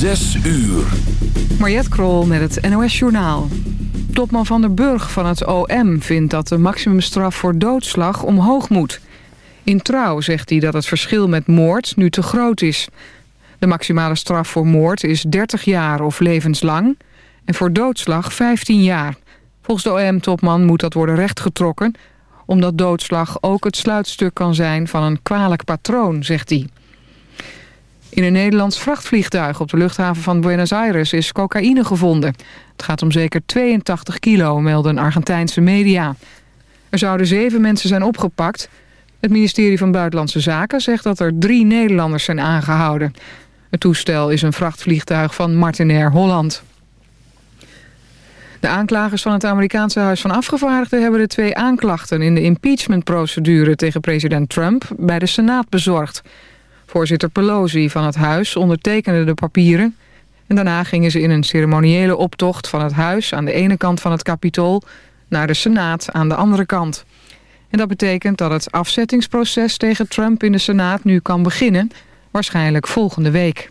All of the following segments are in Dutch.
Zes uur. Mariette Krol met het NOS Journaal. Topman Van der Burg van het OM vindt dat de maximumstraf voor doodslag omhoog moet. In Trouw zegt hij dat het verschil met moord nu te groot is. De maximale straf voor moord is 30 jaar of levenslang... en voor doodslag 15 jaar. Volgens de OM-topman moet dat worden rechtgetrokken... omdat doodslag ook het sluitstuk kan zijn van een kwalijk patroon, zegt hij. In een Nederlands vrachtvliegtuig op de luchthaven van Buenos Aires is cocaïne gevonden. Het gaat om zeker 82 kilo, melden Argentijnse media. Er zouden zeven mensen zijn opgepakt. Het ministerie van Buitenlandse Zaken zegt dat er drie Nederlanders zijn aangehouden. Het toestel is een vrachtvliegtuig van Martinair Holland. De aanklagers van het Amerikaanse Huis van Afgevaardigden... hebben de twee aanklachten in de impeachmentprocedure tegen president Trump... bij de Senaat bezorgd. Voorzitter Pelosi van het huis ondertekende de papieren... en daarna gingen ze in een ceremoniële optocht van het huis... aan de ene kant van het kapitool naar de Senaat aan de andere kant. En dat betekent dat het afzettingsproces tegen Trump in de Senaat nu kan beginnen... waarschijnlijk volgende week.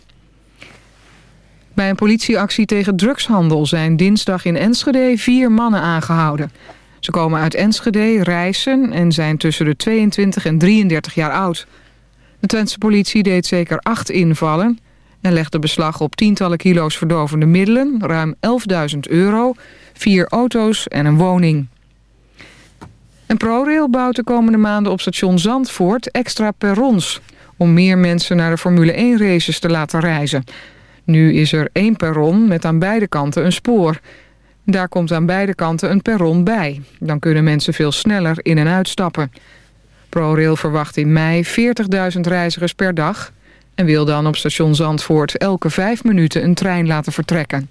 Bij een politieactie tegen drugshandel zijn dinsdag in Enschede vier mannen aangehouden. Ze komen uit Enschede, reizen en zijn tussen de 22 en 33 jaar oud... De Twentse politie deed zeker acht invallen... en legde beslag op tientallen kilo's verdovende middelen... ruim 11.000 euro, vier auto's en een woning. En ProRail bouwt de komende maanden op station Zandvoort extra perrons... om meer mensen naar de Formule 1-races te laten reizen. Nu is er één perron met aan beide kanten een spoor... Daar komt aan beide kanten een perron bij. Dan kunnen mensen veel sneller in en uitstappen. ProRail verwacht in mei 40.000 reizigers per dag... en wil dan op station Zandvoort elke vijf minuten een trein laten vertrekken.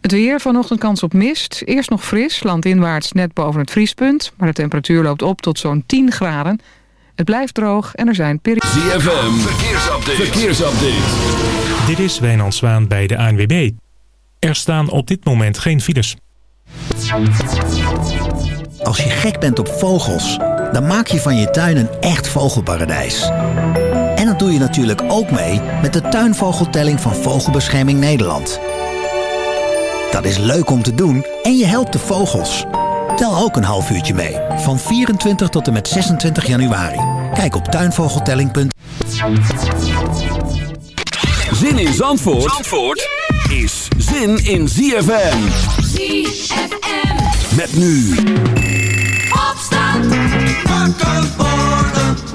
Het weer vanochtend kans op mist. Eerst nog fris, landinwaarts net boven het vriespunt... maar de temperatuur loopt op tot zo'n 10 graden. Het blijft droog en er zijn perioden... ZFM, verkeersupdate. verkeersupdate. Dit is Wijnand Zwaan bij de ANWB. Er staan op dit moment geen files. Als je gek bent op vogels dan maak je van je tuin een echt vogelparadijs. En dat doe je natuurlijk ook mee met de tuinvogeltelling van Vogelbescherming Nederland. Dat is leuk om te doen en je helpt de vogels. Tel ook een half uurtje mee, van 24 tot en met 26 januari. Kijk op tuinvogeltelling.nl Zin in Zandvoort, Zandvoort is zin in ZFM. ZFM. Met nu... Opstand! Wakker worden!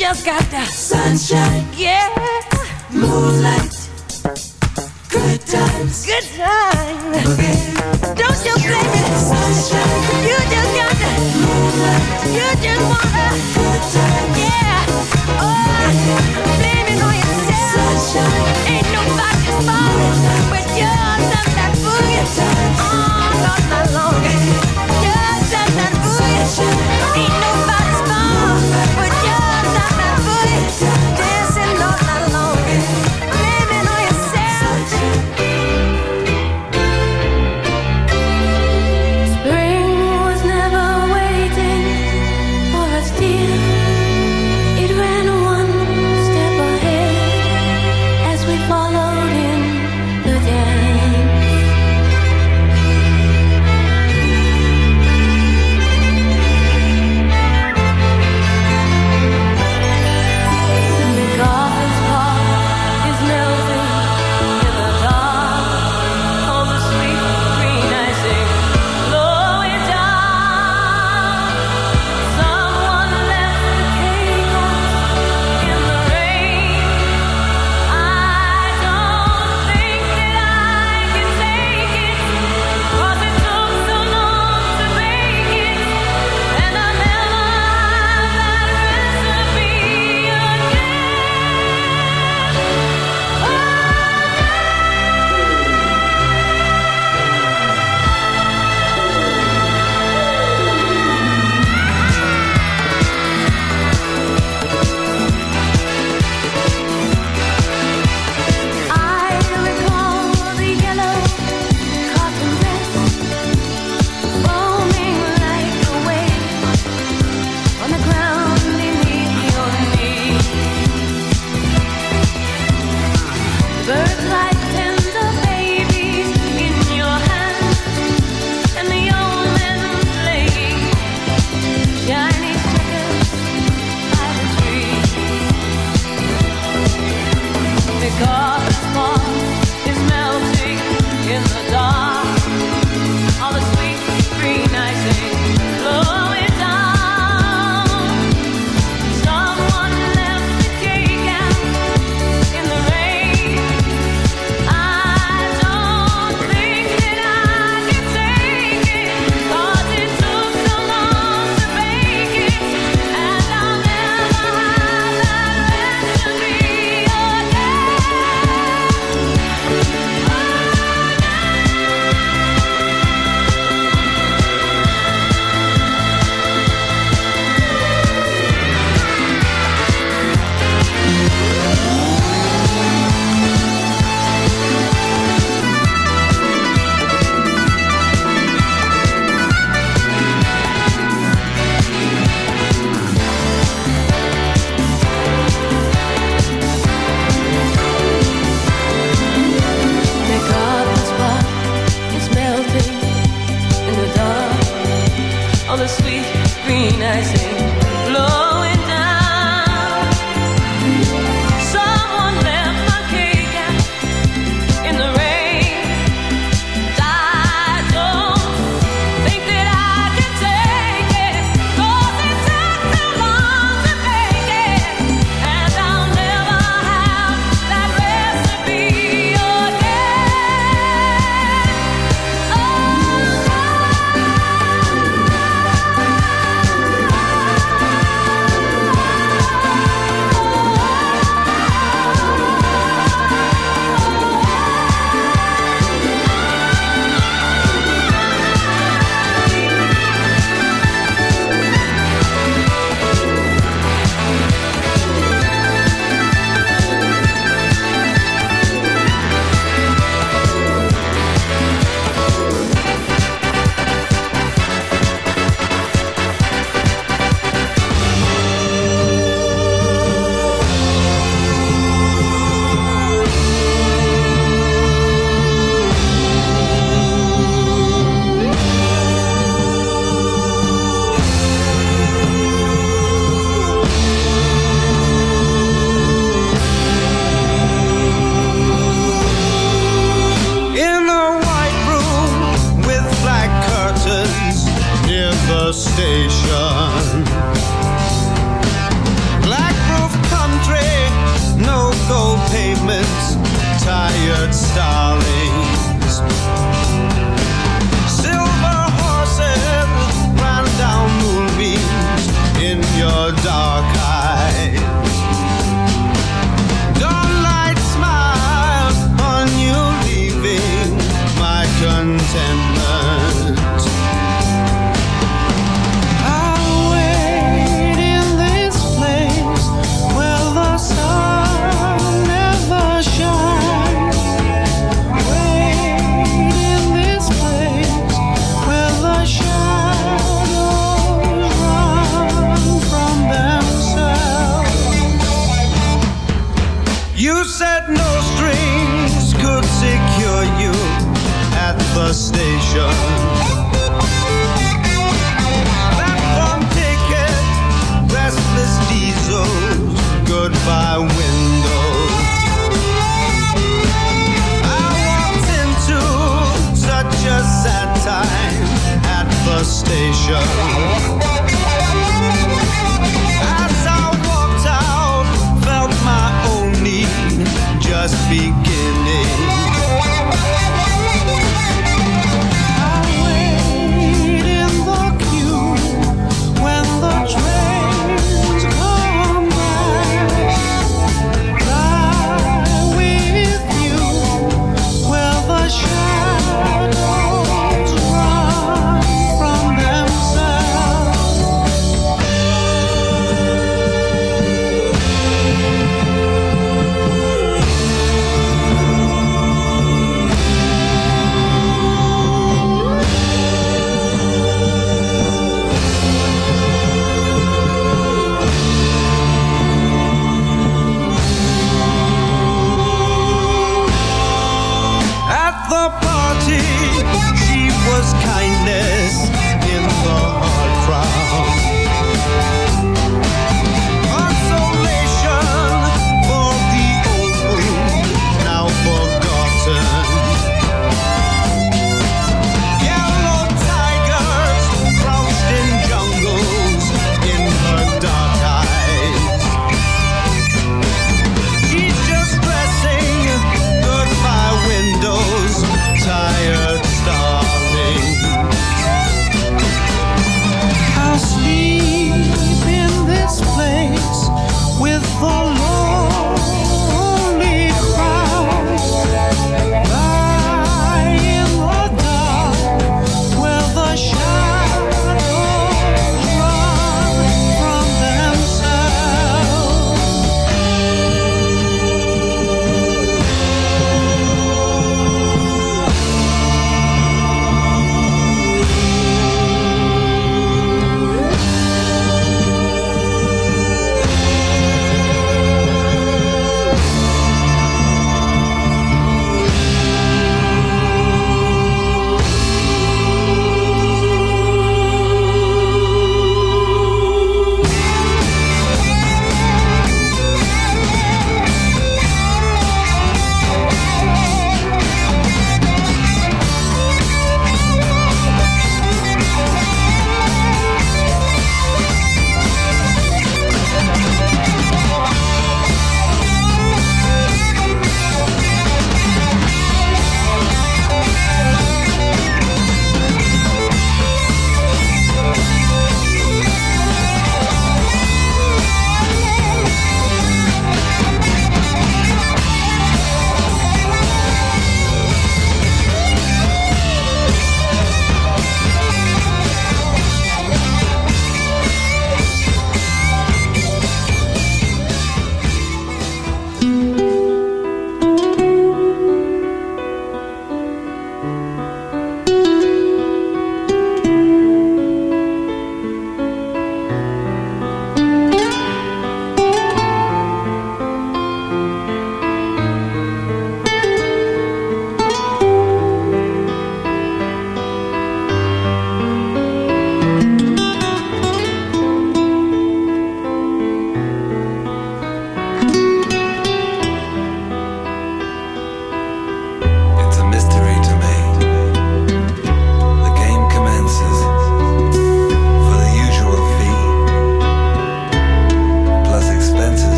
Just got the sunshine, yeah. Moonlight, good times, good times. Don't you blame it, sunshine. You just got the moonlight. You just wanna good times, yeah. Oh, blame it on yourself. Sunshine, ain't nobody's fault but yours and that boogie. Not that long. Yours and that boogie.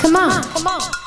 Come on. Come on.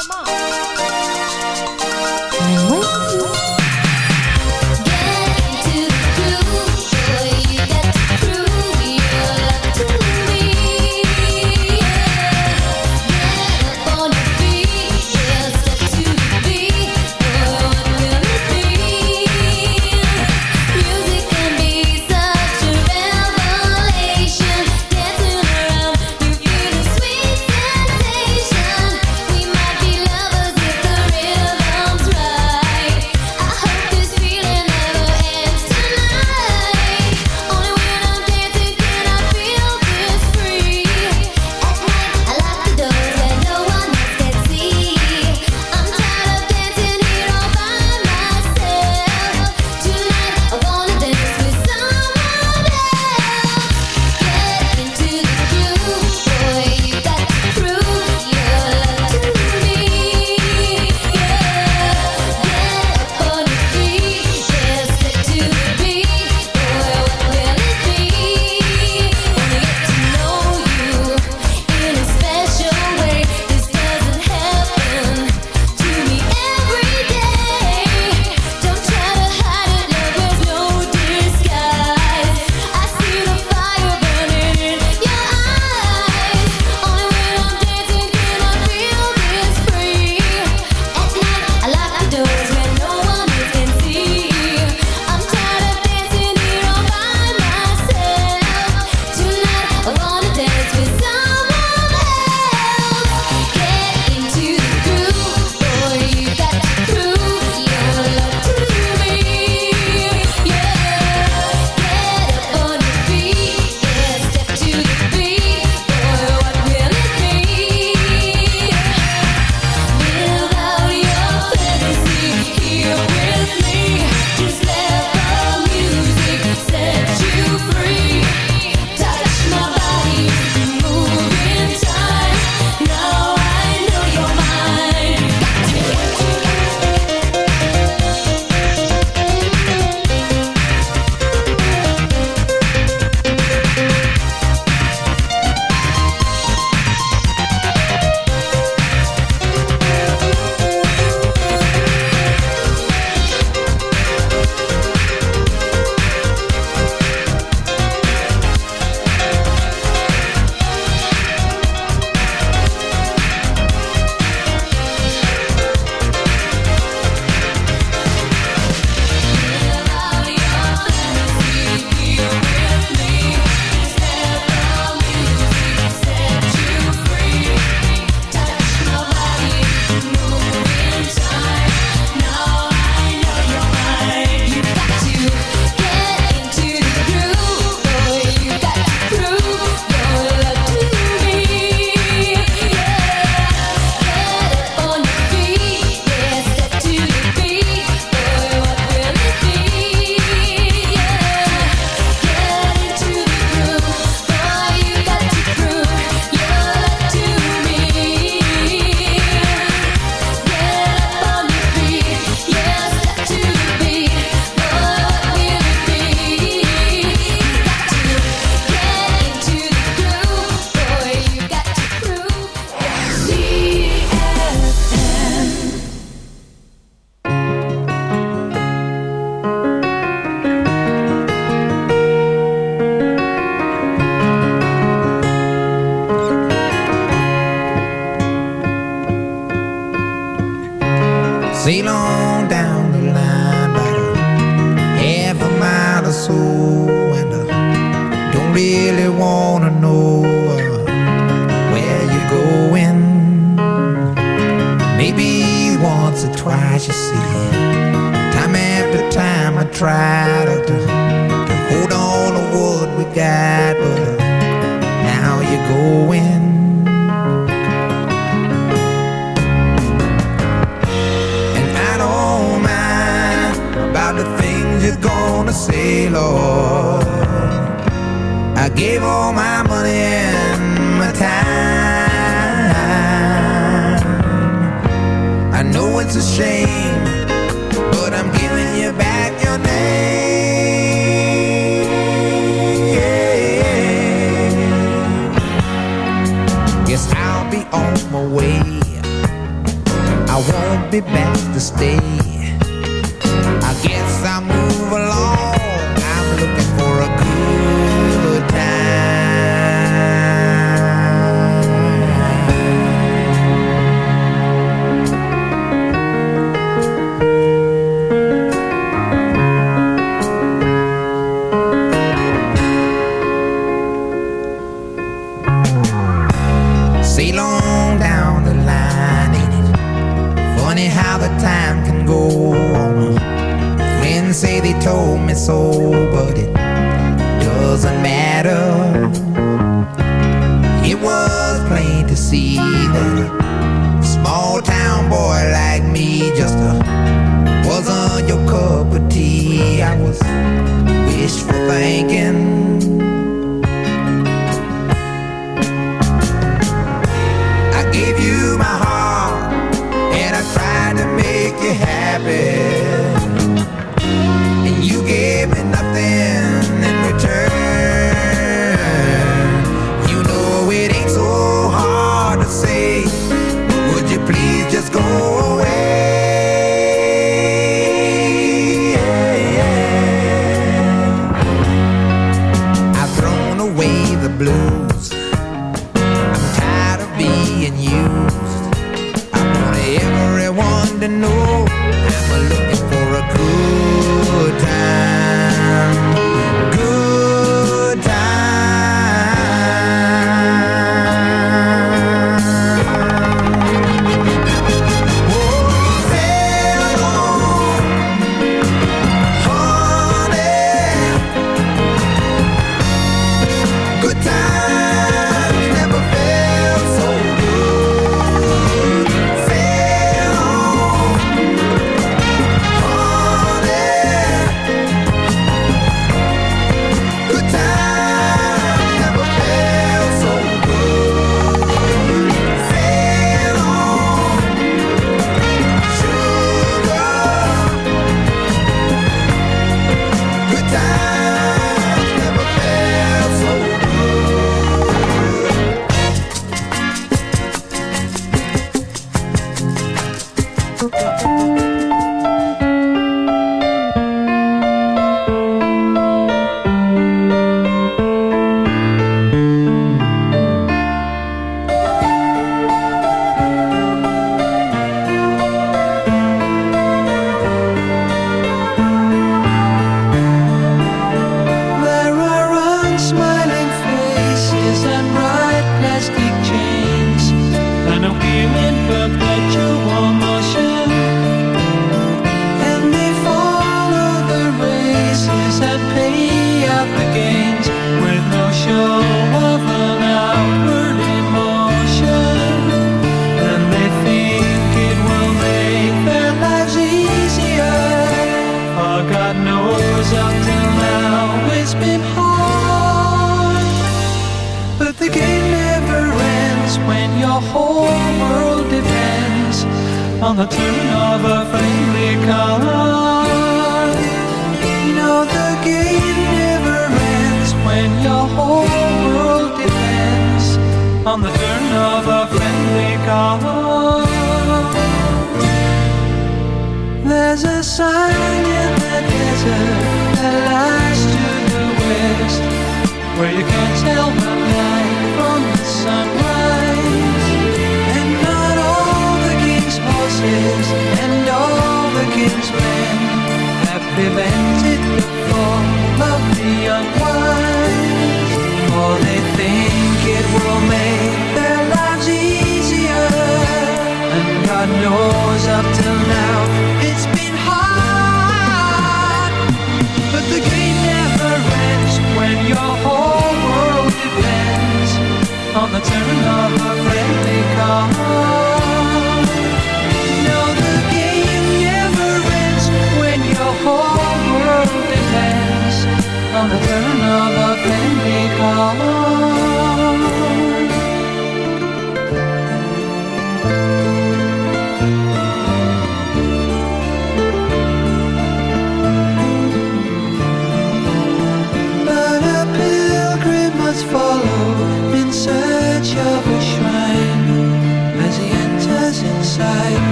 Me so, but it